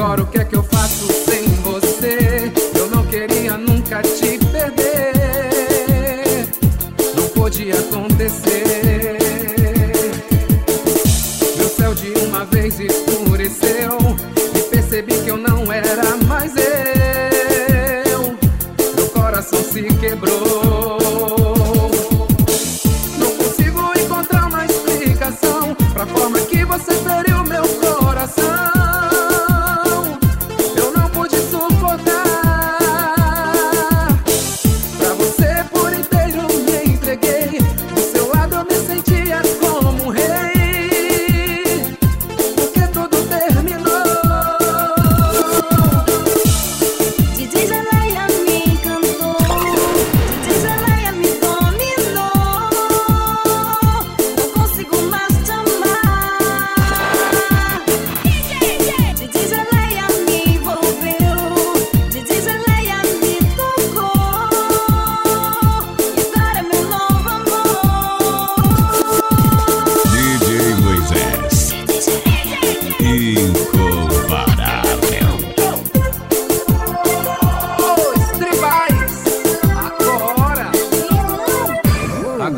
Agora o que é que eu faço sem você? Eu não queria nunca te perder. Não podia acontecer. Meu céu de uma vez escureceu. E percebi que eu não era mais eu. Meu coração se quebrou.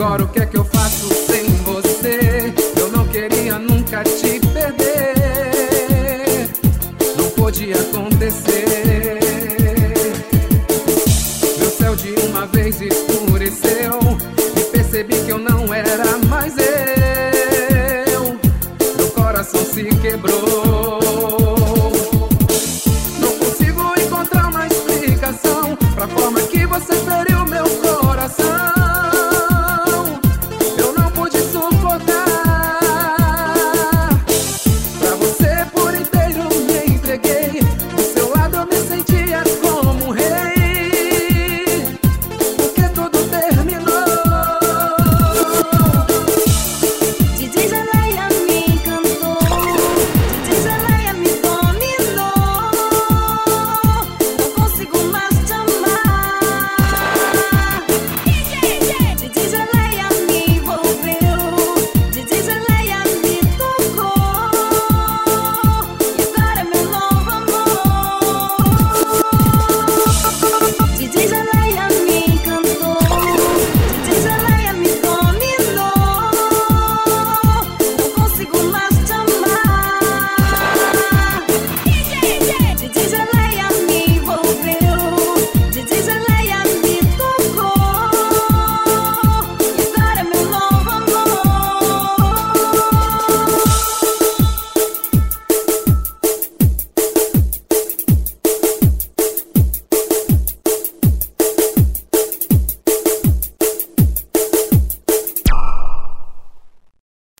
agora o que é que eu faço sem você? Eu não queria nunca te perder. Não podia acontecer. Meu céu de uma vez escureceu. E percebi que eu não era mais eu. Meu coração se quebrou. Não consigo encontrar uma explicação pra forma que você perdeu.